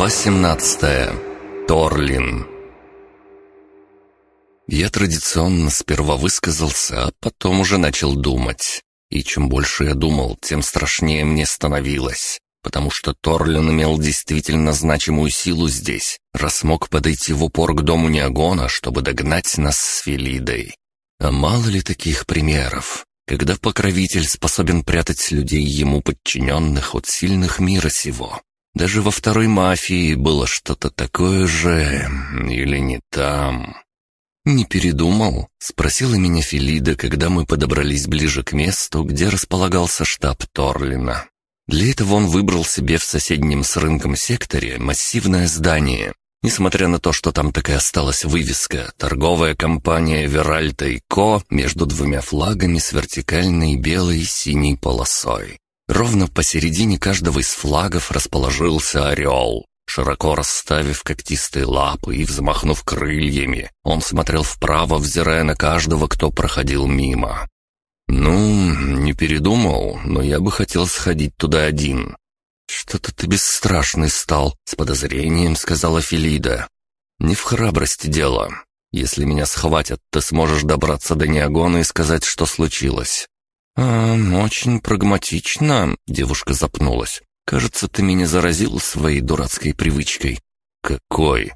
Глава 17. Торлин. Я традиционно сперва высказался, а потом уже начал думать. И чем больше я думал, тем страшнее мне становилось. Потому что Торлин имел действительно значимую силу здесь, раз мог подойти в упор к дому Неогона, чтобы догнать нас с Филидой. А мало ли таких примеров, когда покровитель способен прятать людей ему подчиненных от сильных мира сего. Даже во второй мафии было что-то такое же, или не там. «Не передумал?» — спросила меня Филида, когда мы подобрались ближе к месту, где располагался штаб Торлина. Для этого он выбрал себе в соседнем с рынком секторе массивное здание. Несмотря на то, что там так и осталась вывеска «Торговая компания Веральта и Ко» между двумя флагами с вертикальной белой и синей полосой. Ровно посередине каждого из флагов расположился орел. Широко расставив когтистые лапы и взмахнув крыльями, он смотрел вправо, взирая на каждого, кто проходил мимо. «Ну, не передумал, но я бы хотел сходить туда один». «Что-то ты бесстрашный стал», — с подозрением сказала Филида. «Не в храбрости дело. Если меня схватят, ты сможешь добраться до Неогона и сказать, что случилось. «А, очень прагматично», — девушка запнулась. «Кажется, ты меня заразил своей дурацкой привычкой». «Какой?»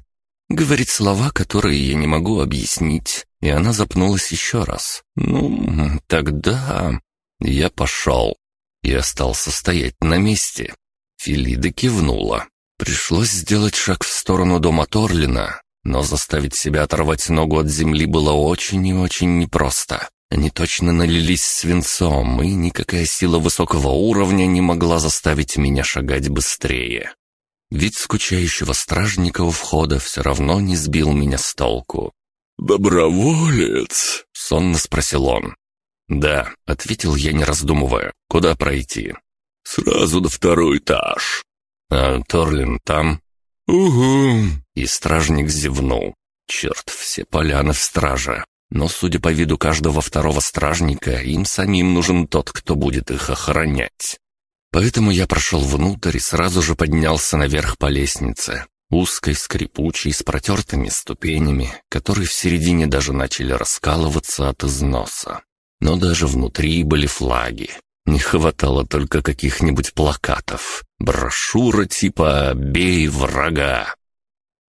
Говорит слова, которые я не могу объяснить, и она запнулась еще раз. «Ну, тогда...» Я пошел и остался стоять на месте. Филида кивнула. Пришлось сделать шаг в сторону дома Торлина, но заставить себя оторвать ногу от земли было очень и очень непросто. Они точно налились свинцом, и никакая сила высокого уровня не могла заставить меня шагать быстрее. Вид скучающего стражника у входа все равно не сбил меня с толку. «Доброволец?» — сонно спросил он. «Да», — ответил я, не раздумывая. «Куда пройти?» «Сразу на второй этаж». «А Торлин там?» «Угу». И стражник зевнул. «Черт, все поляны в страже. Но, судя по виду каждого второго стражника, им самим нужен тот, кто будет их охранять. Поэтому я прошел внутрь и сразу же поднялся наверх по лестнице, узкой, скрипучей, с протертыми ступенями, которые в середине даже начали раскалываться от износа. Но даже внутри были флаги. Не хватало только каких-нибудь плакатов, брошюра типа «Бей врага».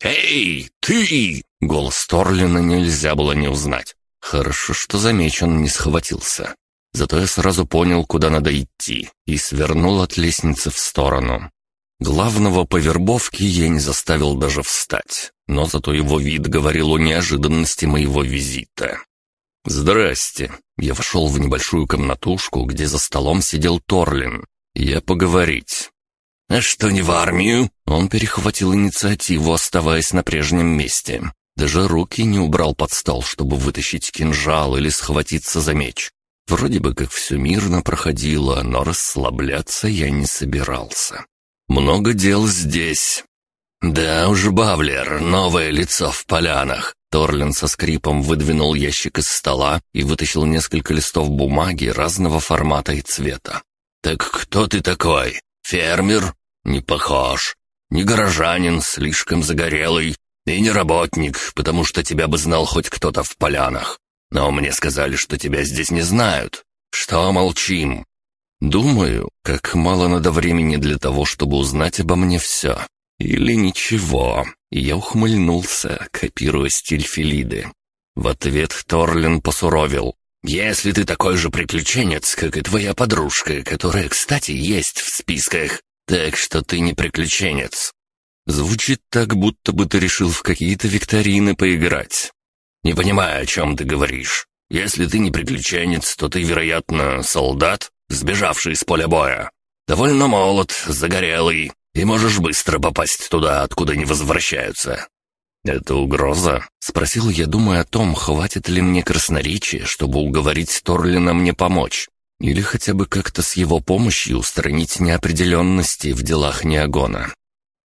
«Эй, ты!» Голос Торлина нельзя было не узнать. Хорошо, что замечен не схватился. Зато я сразу понял, куда надо идти, и свернул от лестницы в сторону. Главного по вербовке я не заставил даже встать, но зато его вид говорил о неожиданности моего визита. «Здрасте!» Я вошел в небольшую комнатушку, где за столом сидел Торлин. «Я поговорить». «А что, не в армию?» Он перехватил инициативу, оставаясь на прежнем месте. Даже руки не убрал под стол, чтобы вытащить кинжал или схватиться за меч. Вроде бы как все мирно проходило, но расслабляться я не собирался. Много дел здесь. Да уж, Бавлер, новое лицо в полянах. Торлин со скрипом выдвинул ящик из стола и вытащил несколько листов бумаги разного формата и цвета. «Так кто ты такой? Фермер? Не похож. Не горожанин, слишком загорелый. И не работник, потому что тебя бы знал хоть кто-то в полянах. Но мне сказали, что тебя здесь не знают. Что молчим?» «Думаю, как мало надо времени для того, чтобы узнать обо мне все. Или ничего». Я ухмыльнулся, копируя стиль Филиды. В ответ Торлин посуровил. «Если ты такой же приключенец, как и твоя подружка, которая, кстати, есть в списках, так что ты не приключенец. Звучит так, будто бы ты решил в какие-то викторины поиграть. Не понимаю, о чем ты говоришь. Если ты не приключенец, то ты, вероятно, солдат, сбежавший из поля боя. Довольно молод, загорелый, и можешь быстро попасть туда, откуда не возвращаются. «Это угроза?» — спросил я, думая о том, хватит ли мне красноречия, чтобы уговорить Торлина мне помочь. Или хотя бы как-то с его помощью устранить неопределенности в делах Неогона.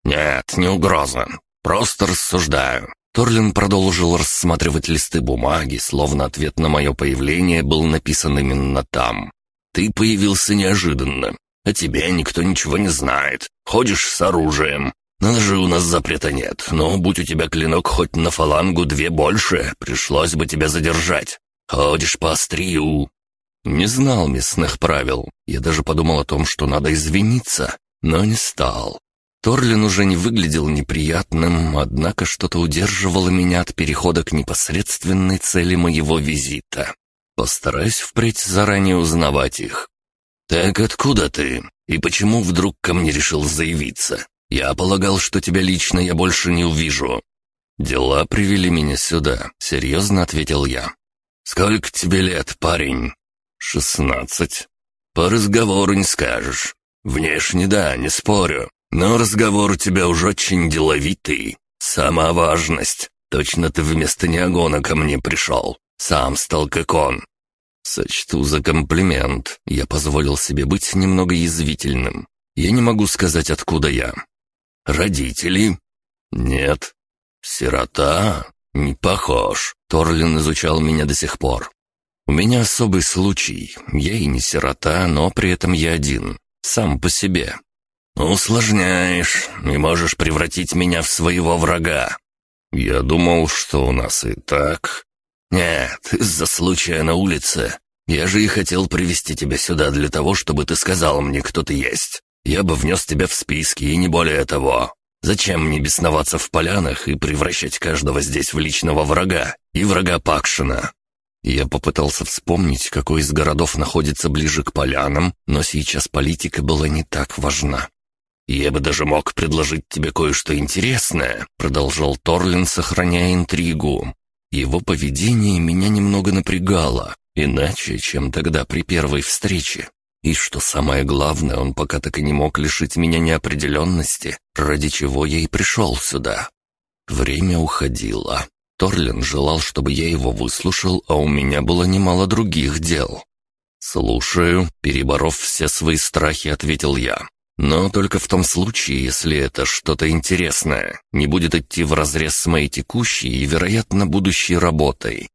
«Нет, не угроза. Просто рассуждаю». Торлин продолжил рассматривать листы бумаги, словно ответ на мое появление был написан именно там. «Ты появился неожиданно. О тебе никто ничего не знает. Ходишь с оружием. Ножи у нас запрета нет, но будь у тебя клинок хоть на фалангу две больше, пришлось бы тебя задержать. Ходишь по острию». Не знал местных правил. Я даже подумал о том, что надо извиниться, но не стал. Торлин уже не выглядел неприятным, однако что-то удерживало меня от перехода к непосредственной цели моего визита. Постараюсь впредь заранее узнавать их. «Так откуда ты? И почему вдруг ко мне решил заявиться? Я полагал, что тебя лично я больше не увижу». «Дела привели меня сюда», — серьезно ответил я. «Сколько тебе лет, парень?» «Шестнадцать». «По разговору не скажешь. Внешне да, не спорю. Но разговор у тебя уж очень деловитый. Сама важность. Точно ты вместо неогона ко мне пришел. Сам стал как он. Сочту за комплимент. Я позволил себе быть немного язвительным. Я не могу сказать, откуда я. Родители? Нет. Сирота? Не похож. Торлин изучал меня до сих пор. У меня особый случай. Я и не сирота, но при этом я один. Сам по себе. «Усложняешь и можешь превратить меня в своего врага». «Я думал, что у нас и так...» «Нет, из-за случая на улице. Я же и хотел привести тебя сюда для того, чтобы ты сказал мне, кто ты есть. Я бы внес тебя в списки, и не более того. Зачем мне бесноваться в полянах и превращать каждого здесь в личного врага и врага Пакшина?» Я попытался вспомнить, какой из городов находится ближе к полянам, но сейчас политика была не так важна. «Я бы даже мог предложить тебе кое-что интересное», — продолжал Торлин, сохраняя интригу. Его поведение меня немного напрягало, иначе, чем тогда при первой встрече. И что самое главное, он пока так и не мог лишить меня неопределенности, ради чего я и пришел сюда. Время уходило. Торлин желал, чтобы я его выслушал, а у меня было немало других дел. «Слушаю», — переборов все свои страхи, ответил я. Но только в том случае, если это что-то интересное, не будет идти вразрез с моей текущей и, вероятно, будущей работой.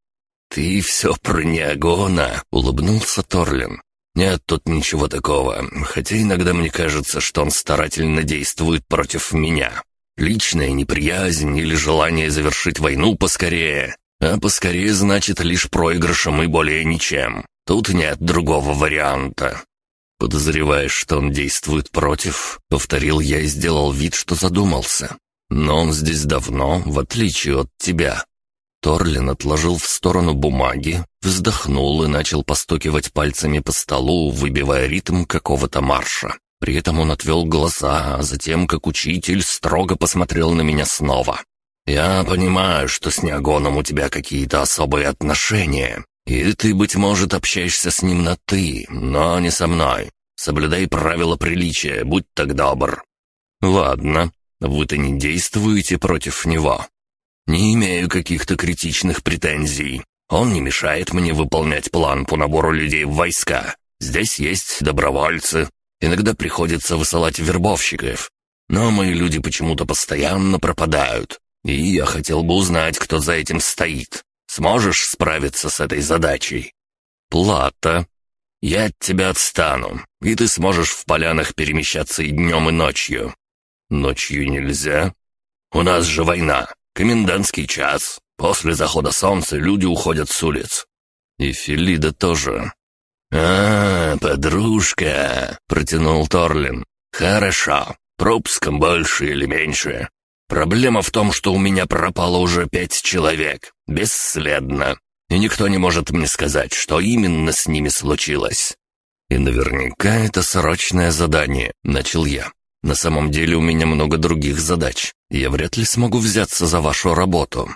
«Ты все про Неогона», — улыбнулся Торлин. «Нет тут ничего такого, хотя иногда мне кажется, что он старательно действует против меня. Личная неприязнь или желание завершить войну поскорее. А поскорее значит лишь проигрышем и более ничем. Тут нет другого варианта. «Подозреваешь, что он действует против?» — повторил я и сделал вид, что задумался. «Но он здесь давно, в отличие от тебя». Торлин отложил в сторону бумаги, вздохнул и начал постукивать пальцами по столу, выбивая ритм какого-то марша. При этом он отвел глаза, а затем, как учитель, строго посмотрел на меня снова. «Я понимаю, что с Неогоном у тебя какие-то особые отношения, и ты, быть может, общаешься с ним на «ты», но не со мной. Соблюдай правила приличия, будь так добр». «Ладно, вы-то не действуете против него». «Не имею каких-то критичных претензий. Он не мешает мне выполнять план по набору людей в войска. Здесь есть добровольцы. Иногда приходится высылать вербовщиков. Но мои люди почему-то постоянно пропадают. И я хотел бы узнать, кто за этим стоит. Сможешь справиться с этой задачей?» «Плата. Я от тебя отстану, и ты сможешь в полянах перемещаться и днем, и ночью». «Ночью нельзя?» «У нас же война. Комендантский час. После захода солнца люди уходят с улиц». «И Филида тоже». «А, подружка», — протянул Торлин. «Хорошо. Пропуском больше или меньше. Проблема в том, что у меня пропало уже пять человек. Бесследно. И никто не может мне сказать, что именно с ними случилось. И наверняка это срочное задание, начал я. На самом деле у меня много других задач. Я вряд ли смогу взяться за вашу работу.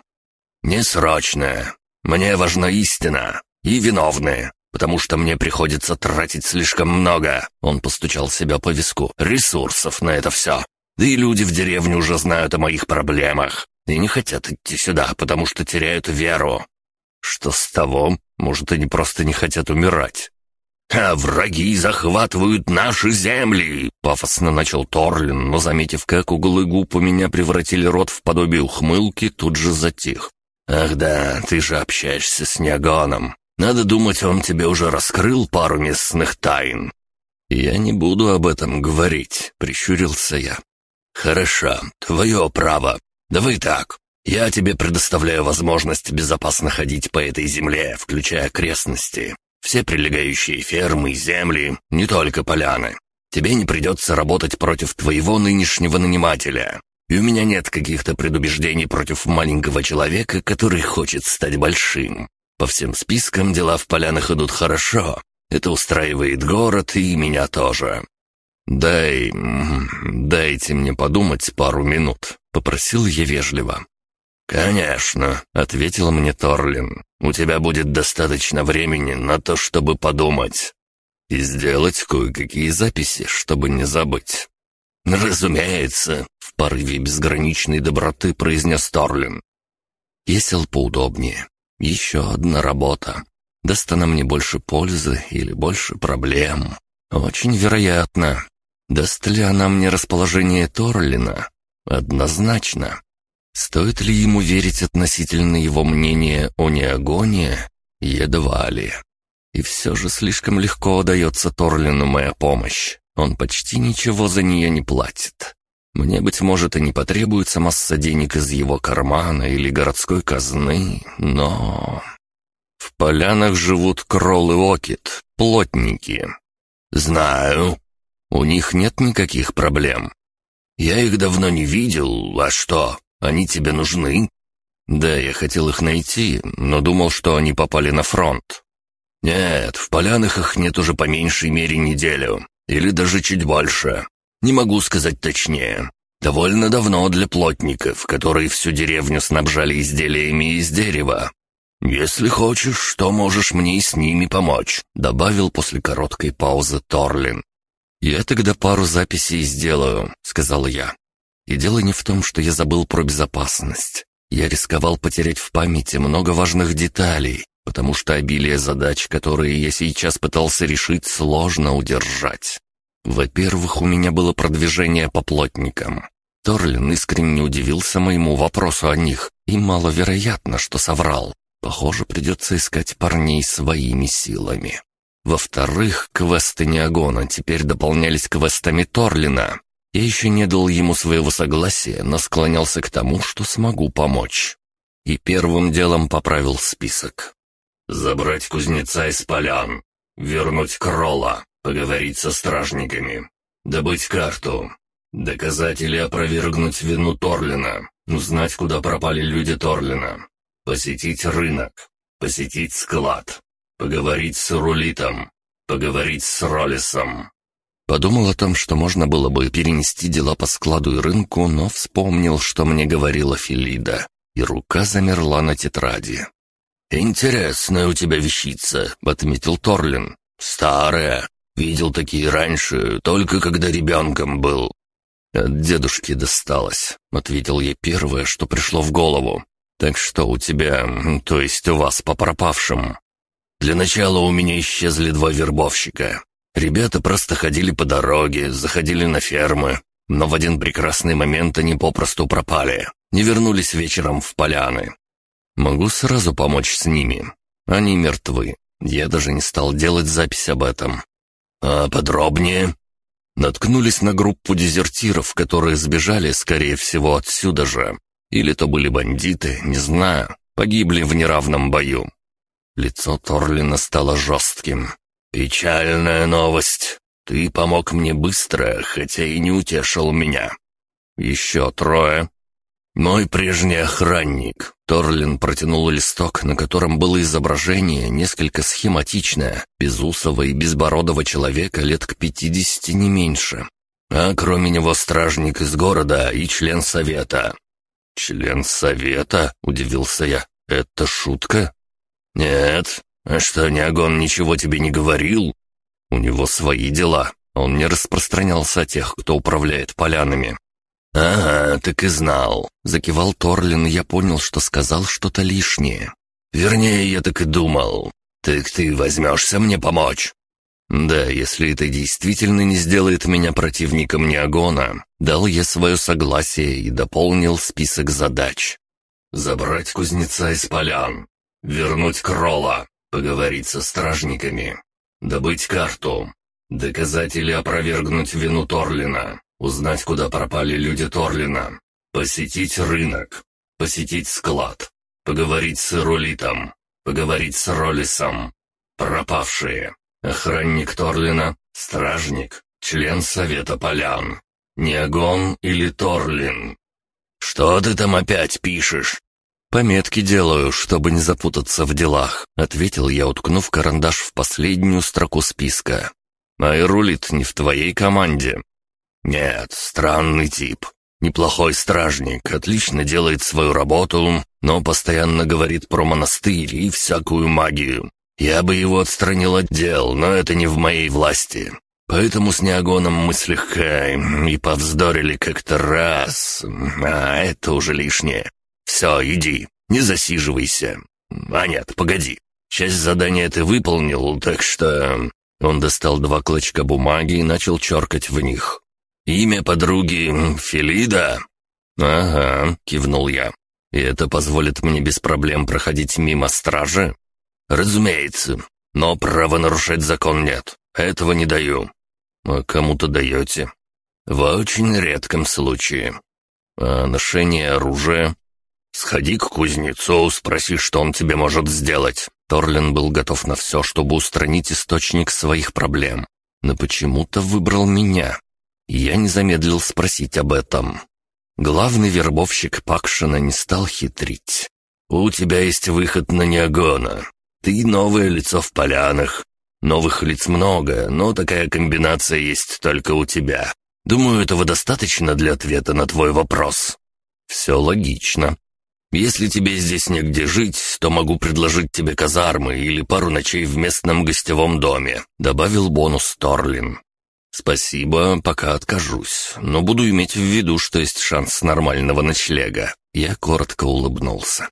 Не срочное. Мне важна истина. И виновные. Потому что мне приходится тратить слишком много. Он постучал себя по виску. Ресурсов на это все. Да и люди в деревне уже знают о моих проблемах и не хотят идти сюда, потому что теряют веру. Что с того? Может, они просто не хотят умирать. «А враги захватывают наши земли!» — пафосно начал Торлин, но, заметив, как углы губ у меня превратили рот в подобие ухмылки, тут же затих. «Ах да, ты же общаешься с Неогоном. Надо думать, он тебе уже раскрыл пару местных тайн». «Я не буду об этом говорить», — прищурился я. «Хорошо, твое право. Давай так. Я тебе предоставляю возможность безопасно ходить по этой земле, включая окрестности. Все прилегающие фермы и земли, не только поляны. Тебе не придется работать против твоего нынешнего нанимателя. И у меня нет каких-то предубеждений против маленького человека, который хочет стать большим. По всем спискам дела в полянах идут хорошо. Это устраивает город и меня тоже. «Дай... дайте мне подумать пару минут», — попросил я вежливо. «Конечно», — ответил мне Торлин. «У тебя будет достаточно времени на то, чтобы подумать. И сделать кое-какие записи, чтобы не забыть». «Разумеется», — в порыве безграничной доброты произнес Торлин. Я сел поудобнее. Еще одна работа. Даст она мне больше пользы или больше проблем? Очень вероятно. Даст ли она мне расположение Торлина? Однозначно. Стоит ли ему верить относительно его мнения о неагоне? Едва ли. И все же слишком легко дается Торлину моя помощь. Он почти ничего за нее не платит. Мне, быть может, и не потребуется масса денег из его кармана или городской казны, но... В полянах живут Кролл и Окит, плотники. Знаю. У них нет никаких проблем. Я их давно не видел, а что? Они тебе нужны?» «Да, я хотел их найти, но думал, что они попали на фронт». «Нет, в полянах их нет уже по меньшей мере неделю. Или даже чуть больше. Не могу сказать точнее. Довольно давно для плотников, которые всю деревню снабжали изделиями из дерева. «Если хочешь, то можешь мне и с ними помочь», — добавил после короткой паузы Торлин. «Я тогда пару записей сделаю», — сказал я. И дело не в том, что я забыл про безопасность. Я рисковал потерять в памяти много важных деталей, потому что обилие задач, которые я сейчас пытался решить, сложно удержать. Во-первых, у меня было продвижение по плотникам. Торлин искренне удивился моему вопросу о них, и маловероятно, что соврал. Похоже, придется искать парней своими силами. Во-вторых, квесты Неогона теперь дополнялись квестами Торлина, я еще не дал ему своего согласия, но склонялся к тому, что смогу помочь. И первым делом поправил список. «Забрать кузнеца из полян, вернуть Кролла, поговорить со стражниками, добыть карту, доказать или опровергнуть вину Торлина, узнать, куда пропали люди Торлина, посетить рынок, посетить склад, поговорить с Рулитом, поговорить с Роллисом, Подумал о том, что можно было бы перенести дела по складу и рынку, но вспомнил, что мне говорила Филида, и рука замерла на тетради. «Интересная у тебя вещица», — отметил Торлин. «Старая. Видел такие раньше, только когда ребенком был». «От дедушки досталось», — ответил я первое, что пришло в голову. «Так что у тебя, то есть у вас по пропавшим?» «Для начала у меня исчезли два вербовщика. Ребята просто ходили по дороге, заходили на фермы, но в один прекрасный момент они попросту пропали, не вернулись вечером в поляны. Могу сразу помочь с ними. Они мертвы. Я даже не стал делать запись об этом. А подробнее? Наткнулись на группу дезертиров, которые сбежали, скорее всего, отсюда же. Или то были бандиты, не знаю. Погибли в неравном бою. Лицо Торлина стало жестким. «Печальная новость. Ты помог мне быстро, хотя и не утешил меня. Еще трое. Мой прежний охранник». Торлин протянул листок, на котором было изображение, несколько схематичное, безусого и безбородого человека лет к пятидесяти не меньше. А кроме него стражник из города и член совета. «Член совета?» — удивился я. «Это шутка?» «Нет, «А что, Неогон ничего тебе не говорил?» «У него свои дела. Он не распространялся о тех, кто управляет полянами». «Ага, так и знал», — закивал Торлин, и я понял, что сказал что-то лишнее. «Вернее, я так и думал. Так ты возьмешься мне помочь?» «Да, если это действительно не сделает меня противником Неогона», дал я свое согласие и дополнил список задач. «Забрать кузнеца из полян, вернуть Кролла, поговорить со стражниками, добыть карту, доказать или опровергнуть вину Торлина, Узнать, куда пропали люди Торлина. Посетить рынок. Посетить склад. Поговорить с Ирулитом. Поговорить с Ролисом. Пропавшие. Охранник Торлина. Стражник. Член Совета Полян. Неогон или Торлин. «Что ты там опять пишешь?» «Пометки делаю, чтобы не запутаться в делах», — ответил я, уткнув карандаш в последнюю строку списка. «А и рулит не в твоей команде». «Нет, странный тип. Неплохой стражник, отлично делает свою работу, но постоянно говорит про монастырь и всякую магию. Я бы его отстранил от дел, но это не в моей власти. Поэтому с Неогоном мы слегка и повздорили как-то раз, а это уже лишнее. Все, иди, не засиживайся. А нет, погоди. Часть задания ты выполнил, так что...» Он достал два клочка бумаги и начал черкать в них. «Имя подруги Филида?» «Ага», — кивнул я. «И это позволит мне без проблем проходить мимо стражи?» «Разумеется, но права нарушать закон нет. Этого не даю. А кому-то даете?» «В очень редком случае. А ношение оружия?» «Сходи к кузнецу, спроси, что он тебе может сделать». Торлин был готов на все, чтобы устранить источник своих проблем. Но почему-то выбрал меня. Я не замедлил спросить об этом. Главный вербовщик Пакшина не стал хитрить. «У тебя есть выход на Неогона. Ты новое лицо в полянах. Новых лиц много, но такая комбинация есть только у тебя. Думаю, этого достаточно для ответа на твой вопрос». «Все логично. Если тебе здесь негде жить, то могу предложить тебе казармы или пару ночей в местном гостевом доме», — добавил бонус Торлин. «Спасибо, пока откажусь, но буду иметь в виду, что есть шанс нормального ночлега». Я коротко улыбнулся.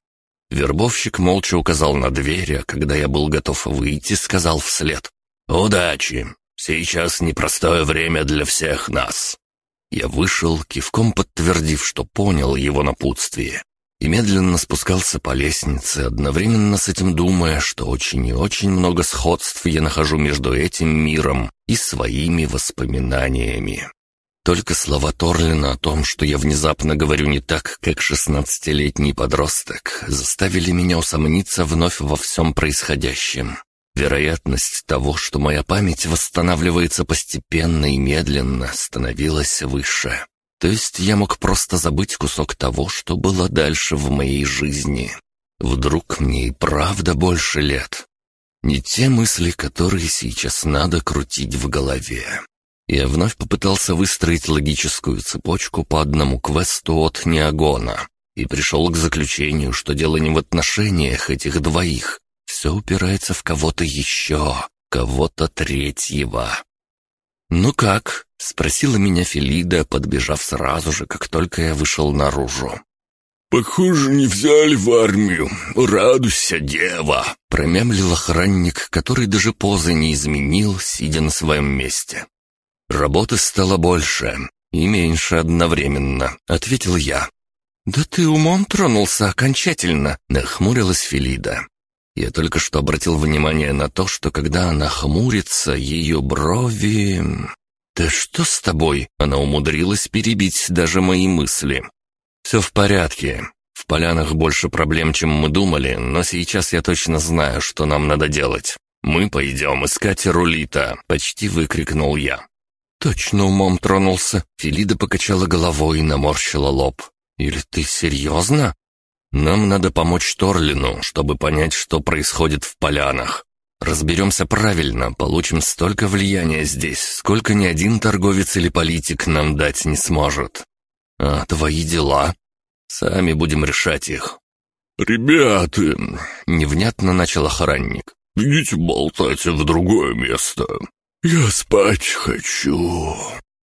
Вербовщик молча указал на дверь, а когда я был готов выйти, сказал вслед. «Удачи! Сейчас непростое время для всех нас!» Я вышел, кивком подтвердив, что понял его напутствие и медленно спускался по лестнице, одновременно с этим думая, что очень и очень много сходств я нахожу между этим миром и своими воспоминаниями. Только слова Торлина о том, что я внезапно говорю не так, как шестнадцатилетний подросток, заставили меня усомниться вновь во всем происходящем. Вероятность того, что моя память восстанавливается постепенно и медленно, становилась выше. То есть я мог просто забыть кусок того, что было дальше в моей жизни. Вдруг мне и правда больше лет. Не те мысли, которые сейчас надо крутить в голове. Я вновь попытался выстроить логическую цепочку по одному квесту от Неогона и пришел к заключению, что дело не в отношениях этих двоих. Все упирается в кого-то еще, кого-то третьего. «Ну как?» — спросила меня Филида, подбежав сразу же, как только я вышел наружу. «Похоже, не взяли в армию. Радуйся, дева!» — промямлил охранник, который даже позы не изменил, сидя на своем месте. «Работы стало больше и меньше одновременно», — ответил я. «Да ты умом тронулся окончательно», — нахмурилась Филида. Я только что обратил внимание на то, что когда она хмурится, ее брови... «Да что с тобой?» Она умудрилась перебить даже мои мысли. «Все в порядке. В полянах больше проблем, чем мы думали, но сейчас я точно знаю, что нам надо делать. Мы пойдем искать Рулита», — почти выкрикнул я. «Точно умом тронулся?» Филида покачала головой и наморщила лоб. «Или ты серьезно?» «Нам надо помочь Торлину, чтобы понять, что происходит в полянах. Разберемся правильно, получим столько влияния здесь, сколько ни один торговец или политик нам дать не сможет. А твои дела? Сами будем решать их». «Ребята!» — невнятно начал охранник. «Идите болтать в другое место. Я спать хочу».